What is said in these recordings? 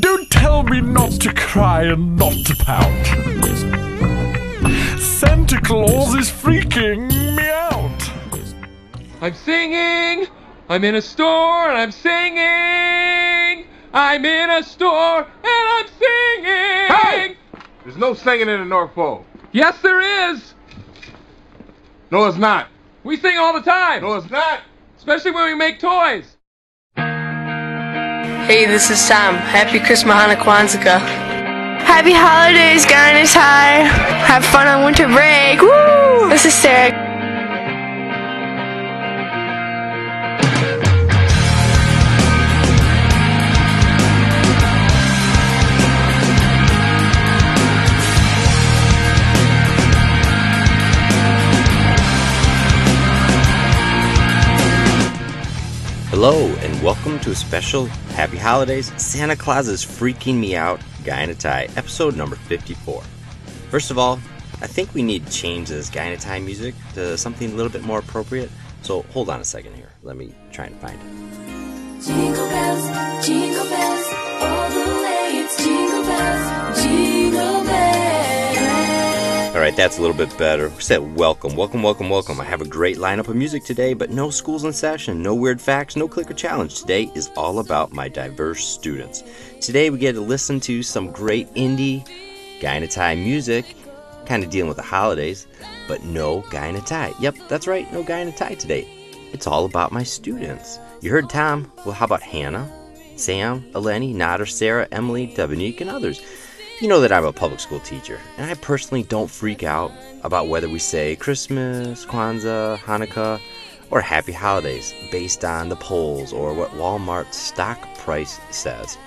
Don't tell me not to cry and not to pout. Santa Claus is freaking me out. I'm singing. I'm in a store and I'm singing. I'm in a store and I'm singing. Hey! There's no singing in the North Pole. Yes, there is. No, it's not. We sing all the time, No, it's not. especially when we make toys. Hey, this is Sam. Happy Christmas, Hana Kwanzaa. Happy holidays, Garnet High. Have fun on winter break. Woo! This is Sarah. Hello, and welcome to a special Happy Holidays Santa Claus is Freaking Me Out Guy in a Tie, episode number 54. First of all, I think we need to change this Guy in a Tie music to something a little bit more appropriate, so hold on a second here. Let me try and find it. Jingle bells, jingle bells, All right, that's a little bit better. We said welcome, welcome, welcome, welcome. I have a great lineup of music today, but no schools in session, no weird facts, no clicker challenge. Today is all about my diverse students. Today we get to listen to some great indie guy in a tie music, kind of dealing with the holidays, but no guy in a tie. Yep, that's right, no guy in a tie today. It's all about my students. You heard Tom. Well, how about Hannah, Sam, Eleni, Nader, Sarah, Emily, Dominique, and others? You know that I'm a public school teacher, and I personally don't freak out about whether we say Christmas, Kwanzaa, Hanukkah, or Happy Holidays based on the polls or what Walmart's stock price says.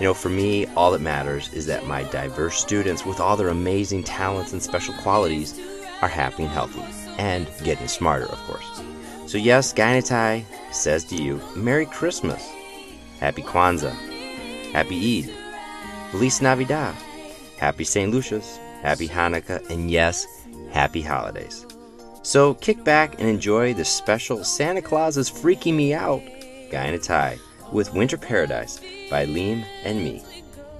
You know, for me, all that matters is that my diverse students, with all their amazing talents and special qualities, are happy and healthy, and getting smarter, of course. So, yes, Guy in a Tie says to you, Merry Christmas, Happy Kwanzaa, Happy Eid, Feliz Navidad, Happy St. Lucia's, Happy Hanukkah, and yes, Happy Holidays. So kick back and enjoy the special Santa Claus is Freaking Me Out Guy in a Tie with Winter Paradise by Liam and me.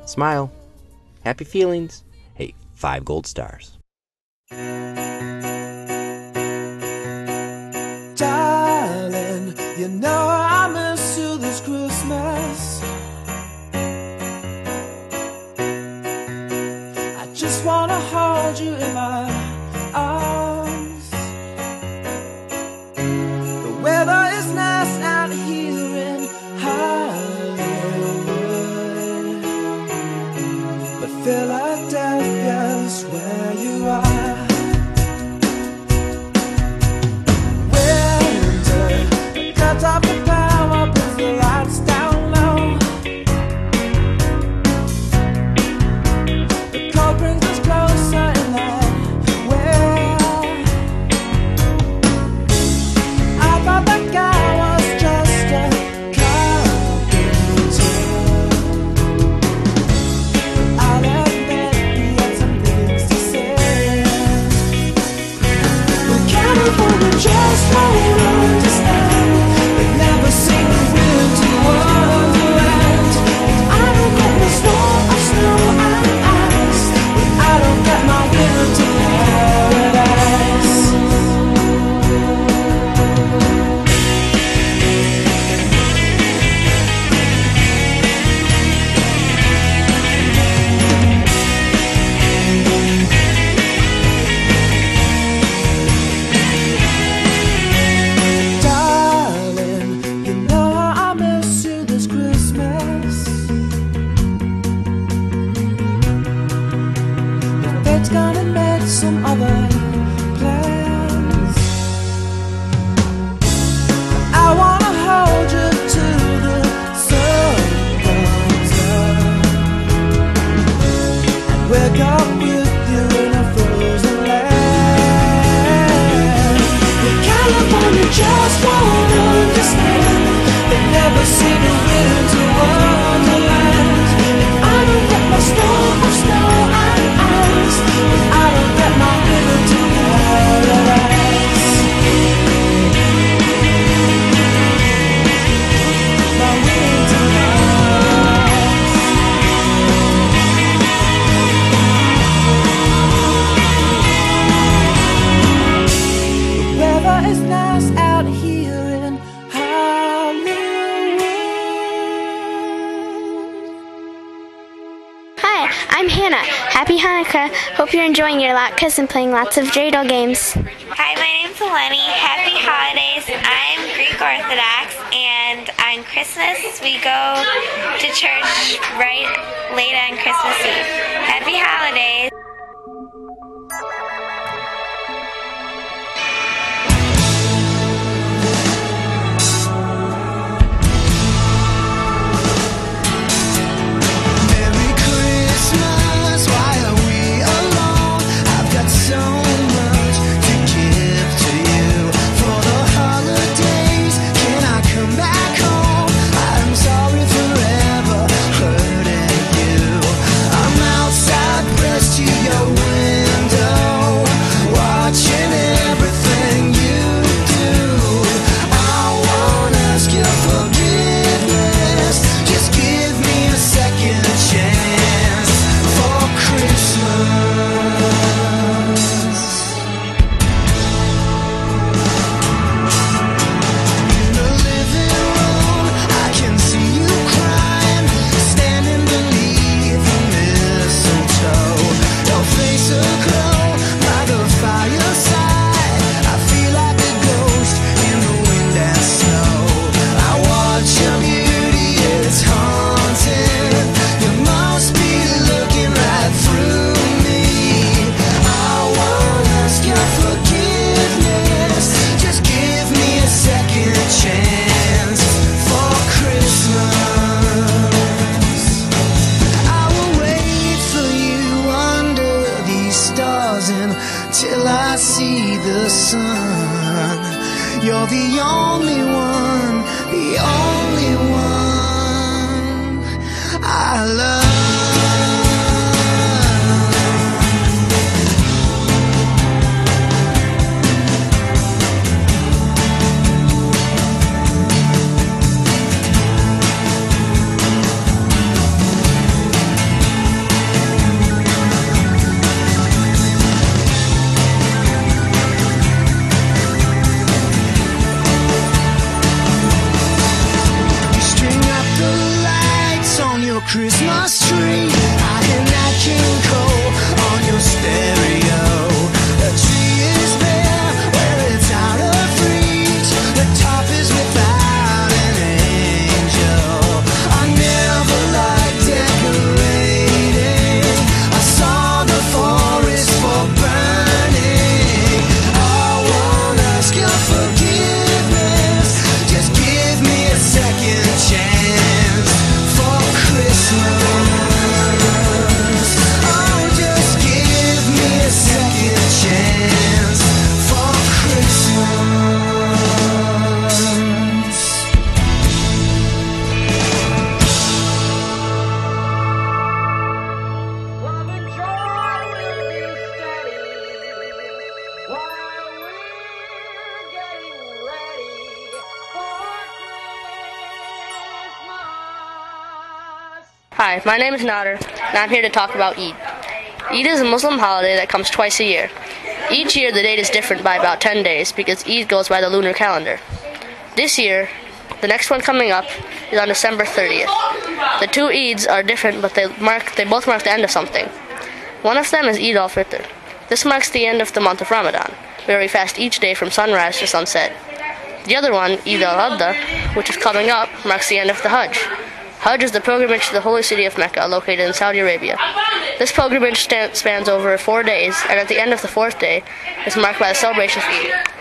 Smile. Happy feelings. Hey, five gold stars. Darling, you know I miss you this Christmas. Hold you in my latkes and playing lots of dreidel games. Hi, my name's Eleni. Happy holidays. I'm Greek Orthodox, and on Christmas we go to church right late on Christmas Eve. Happy holidays. Hi, my name is Nader, and I'm here to talk about Eid. Eid is a Muslim holiday that comes twice a year. Each year, the date is different by about 10 days because Eid goes by the lunar calendar. This year, the next one coming up is on December 30th. The two Eids are different, but they mark they both mark the end of something. One of them is Eid al-Fitr. This marks the end of the month of Ramadan, where we fast each day from sunrise to sunset. The other one, Eid al-Adha, which is coming up, marks the end of the Hajj. Hajj is the pilgrimage to the holy city of Mecca, located in Saudi Arabia. This pilgrimage spans over four days, and at the end of the fourth day is marked by a celebration Eid.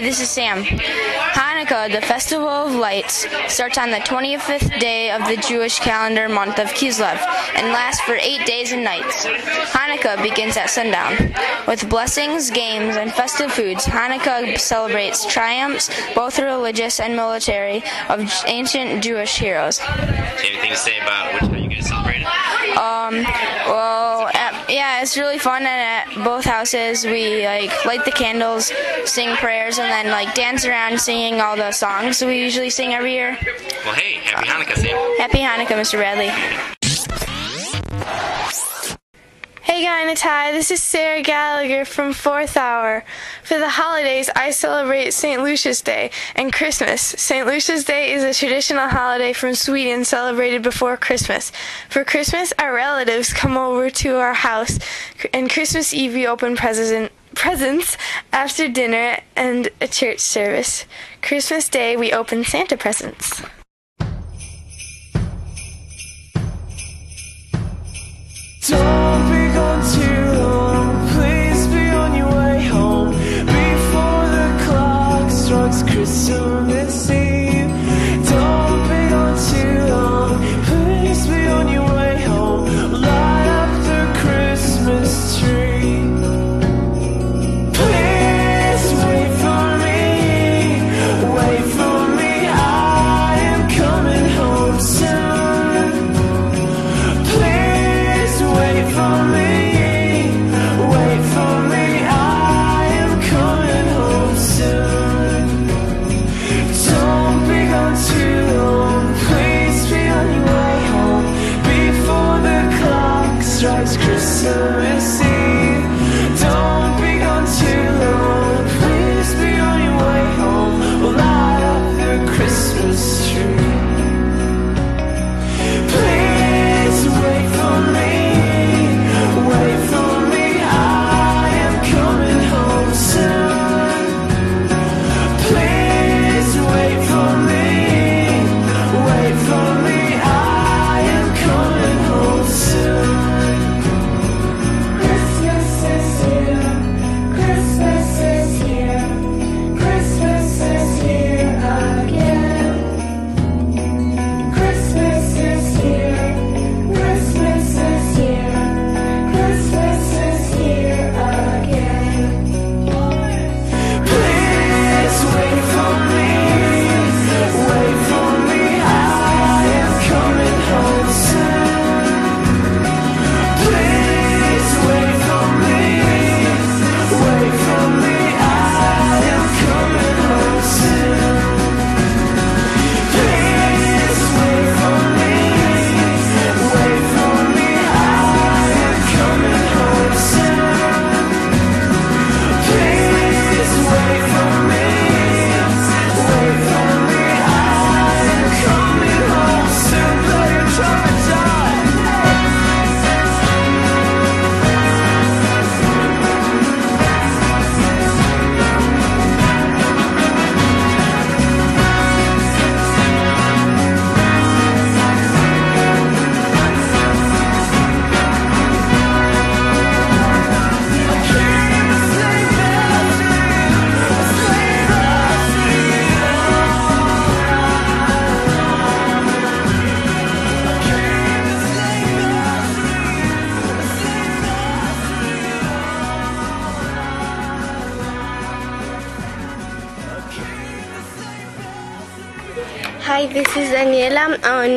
This is Sam. Hanukkah, the festival of lights, starts on the 25th day of the Jewish calendar month of Kislev and lasts for eight days and nights. Hanukkah begins at sundown. With blessings, games, and festive foods, Hanukkah celebrates triumphs, both religious and military, of ancient Jewish heroes. Do you have anything to say about which how you guys celebrate it? Um, well, yeah, it's really fun, and at both houses we like light the candles, sing prayers, and then like dance around singing all the songs we usually sing every year. Well, hey, happy Hanukkah, Sam. Happy Hanukkah, Mr. Bradley. Hey and this is Sarah Gallagher from Fourth Hour. For the holidays, I celebrate St. Lucia's Day and Christmas. St. Lucia's Day is a traditional holiday from Sweden celebrated before Christmas. For Christmas, our relatives come over to our house, and Christmas Eve we open present, presents after dinner and a church service. Christmas Day, we open Santa presents. Christmas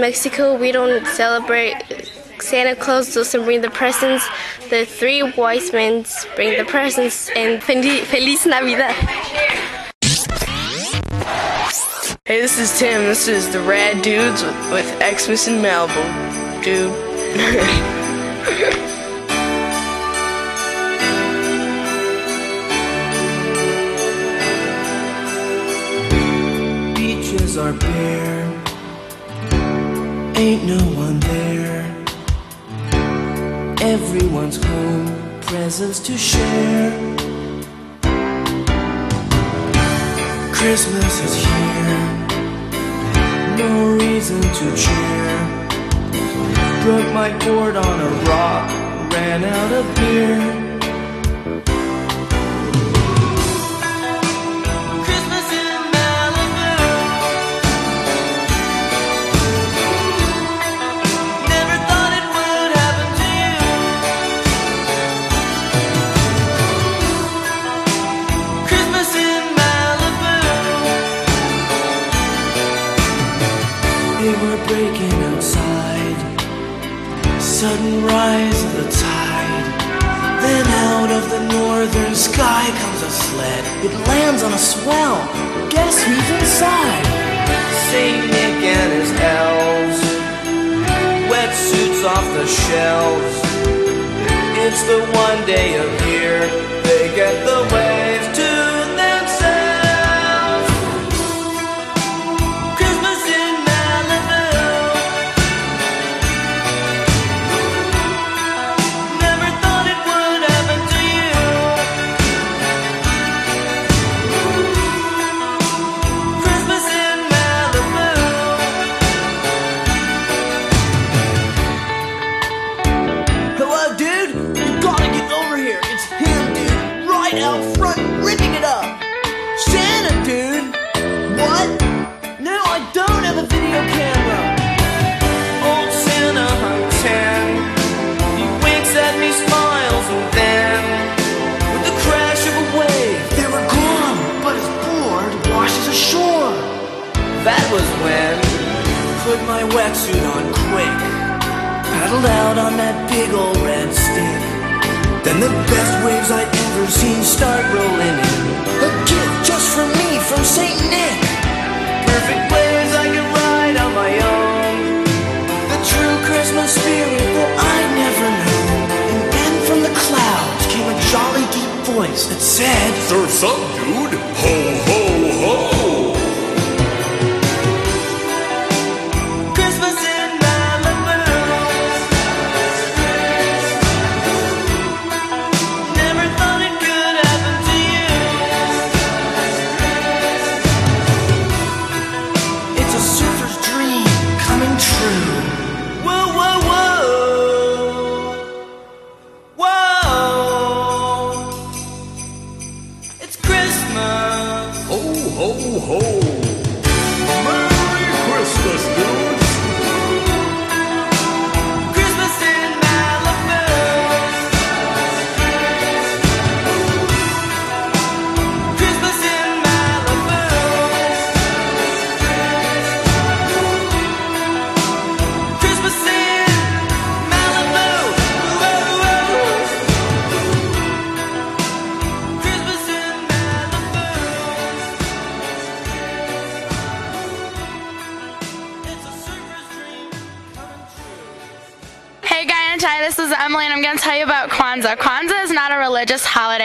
Mexico, we don't celebrate Santa Claus doesn't bring the presents. The three wise men bring the presents, and Feliz Navidad. Hey, this is Tim. This is the Rad Dudes with, with Xmas in Malibu. Dude. Beaches are bare, ain't no one there. Everyone's home, presents to share. Christmas is here, no reason to cheer. Broke my board on a rock, ran out of beer. were breaking outside. Sudden rise of the tide. Then out of the northern sky comes a sled. It lands on a swell. Guess who's inside? Saint Nick and his elves. Wet suits off the shelves. It's the one day of year they get the waves. Put my wetsuit on quick. Paddled out on that big old red stick. Then the best waves I'd ever seen start rolling in. A gift just for me from Saint Nick. Perfect waves I could ride on my own. The true Christmas spirit that I'd never knew. And then from the clouds came a jolly deep voice that said, Surf's up, dude. Ho, ho.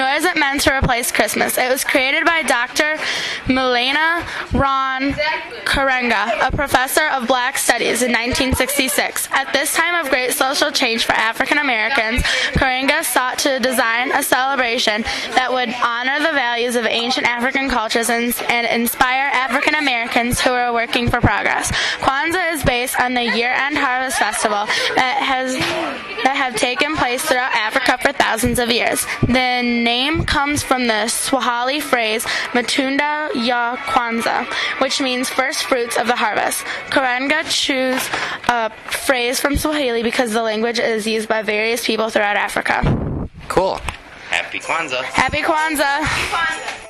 nor is it meant to replace Christmas. It was created by Dr. Maulana Ron Karenga, a professor of black studies in 1966. At this time of great social change for African Americans, Karenga sought to design a celebration that would honor the values of ancient African cultures and, and inspire African Americans who are working for progress. Kwanzaa is based on the year-end harvest festival that has that have taken place throughout Africa for thousands of years. The name comes from the Swahili phrase Matunda ya Kwanza, which means first fruits of the harvest. Karenga chose a phrase from Swahili because the language is used by various people throughout Africa. Cool. Happy Kwanzaa. Happy Kwanzaa! We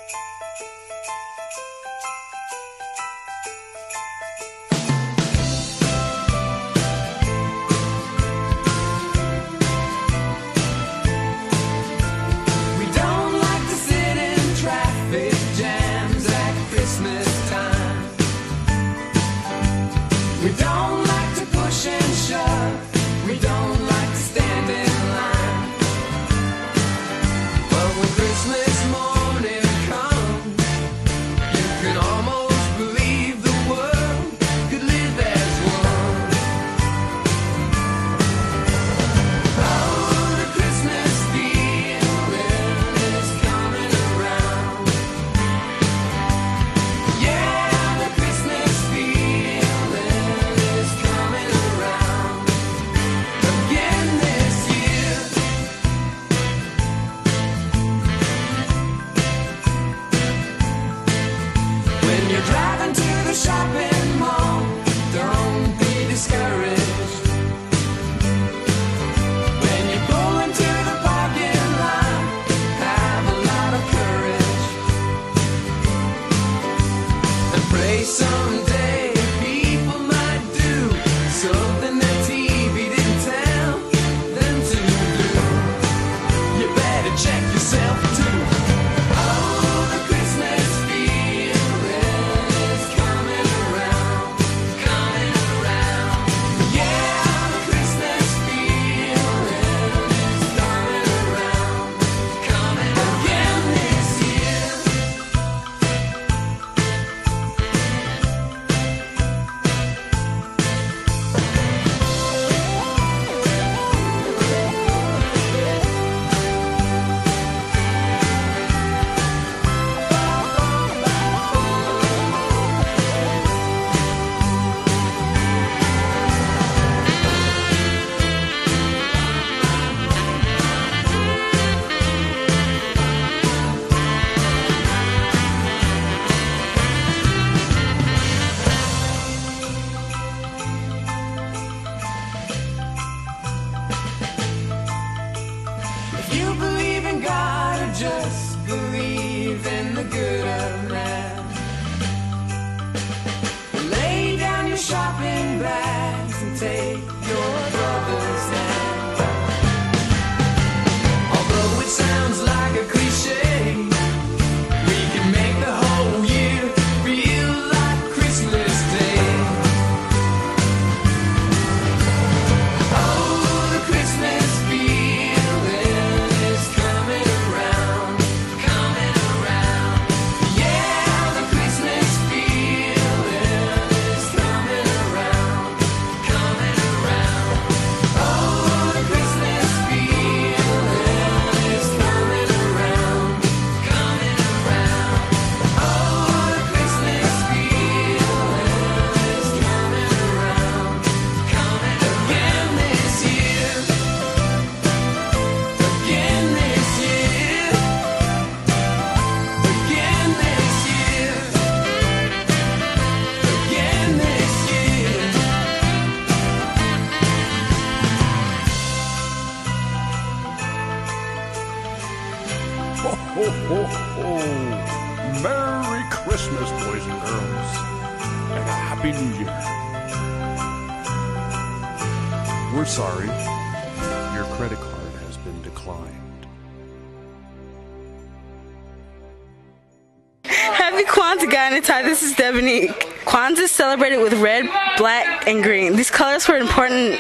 tie. This is Kwanzaa is celebrated with red, black, and green. These colors were important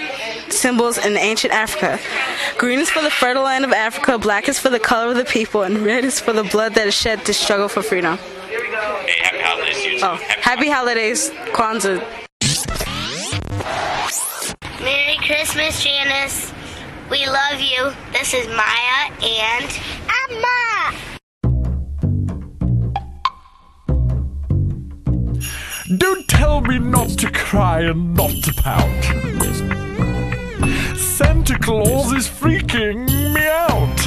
symbols in ancient Africa. Green is for the fertile land of Africa, black is for the color of the people, and red is for the blood that is shed to struggle for freedom. Hey, happy holidays, you Oh, happy holidays, Kwanzaa. Merry Christmas, Janice. We love you. This is Maya and I'm Emma. Don't tell me not to cry and not to pout. Santa Claus is freaking me out.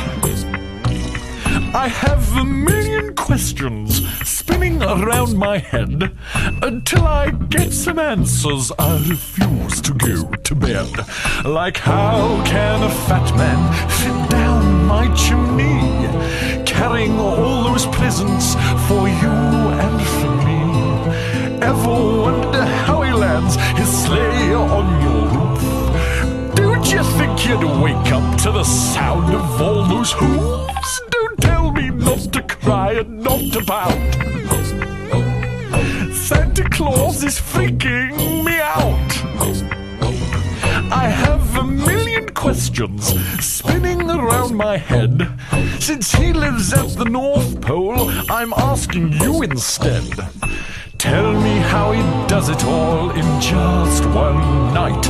I have a million questions spinning around my head. Until I get some answers, I refuse to go to bed. Like, how can a fat man fit down my chimney? Carrying all those presents for you and for. Ever wonder how he lands his sleigh on your roof? Don't you think you'd wake up to the sound of all those hooves? Don't tell me not to cry and not to pout. Santa Claus is freaking me out. I have a million questions spinning around my head. Since he lives at the North Pole, I'm asking you instead. Tell me how he does it all in just one night.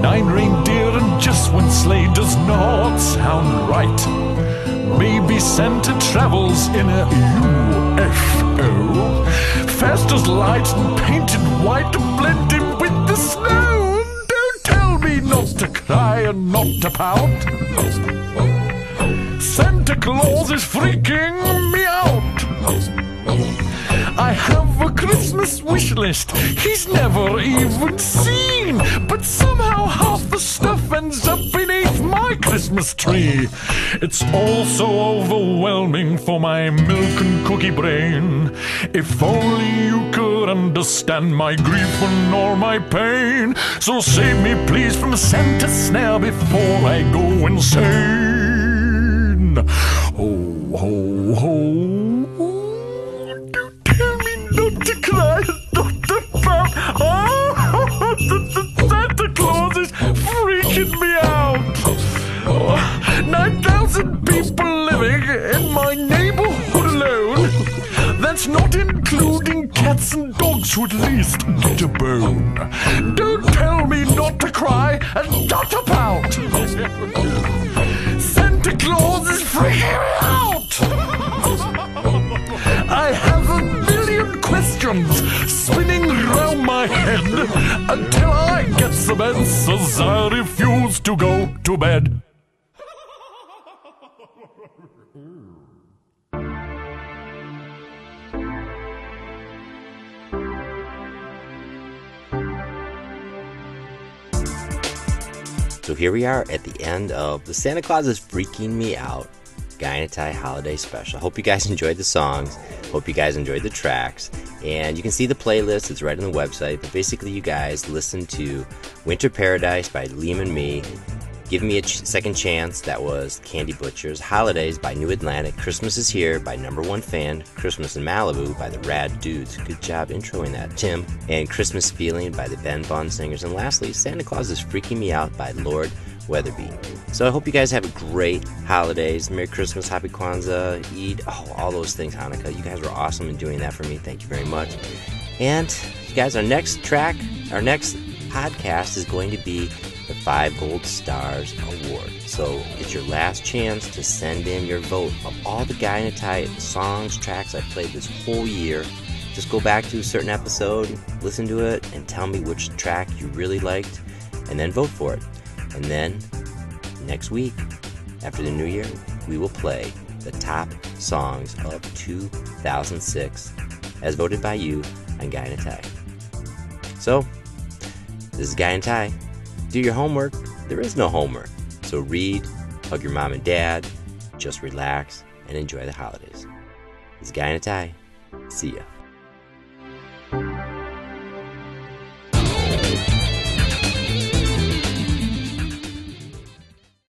Nine reindeer and just one sleigh does not sound right. Maybe Santa travels in a UFO. Fast as light and painted white to blend in with the snow. Don't tell me not to cry and not to pout. Santa Claus is freaking me out. I have a Christmas wish list he's never even seen, but somehow half the stuff ends up beneath my Christmas tree. It's all so overwhelming for my milk and cookie brain. If only you could understand my grief and all my pain. So save me, please, from Santa's snare before I go insane. Ho, ho, ho. To. Oh, Santa Claus is freaking me out. Oh, 9,000 people living in my neighborhood alone. That's not including cats and dogs at least get a bone. Don't tell me not to cry and not to pout. Santa Claus is freaking me out. I have a million questions spinning. Until I get some answers, I refuse to go to bed. So here we are at the end of The Santa Claus is Freaking Me Out. Guy Holiday Special. Hope you guys enjoyed the songs. Hope you guys enjoyed the tracks. And you can see the playlist, it's right on the website. But basically, you guys listen to Winter Paradise by Liam and Me. Give Me a Ch- Second Chance, that was Candy Butchers. Holidays by New Atlantic. Christmas is Here by Number One Fan. Christmas in Malibu by the Rad Dudes. Good job introing that, Tim. And Christmas Feeling by the Ben Bond Singers. And lastly, Santa Claus is Freaking Me Out by Lord Weatherby. So I hope you guys have a great holidays. Merry Christmas, Happy Kwanzaa, Eid, oh, all those things, Hanukkah. You guys were awesome in doing that for me. Thank you very much. And you guys, our next track, our next podcast is going to be the Five Gold Stars Award. So it's your last chance to send in your vote of all the Guy in a Tie songs, tracks I've played this whole year. Just go back to a certain episode, listen to it, and tell me which track you really liked, and then vote for it. And then next week, after the new year, we will play the top songs of 2006 as voted by you on Guy in a Tie. So, this is Guy in a Tie. Do your homework. There is no homework. So read, hug your mom and dad, just relax, and enjoy the holidays. This is Guy in a Tie. See ya.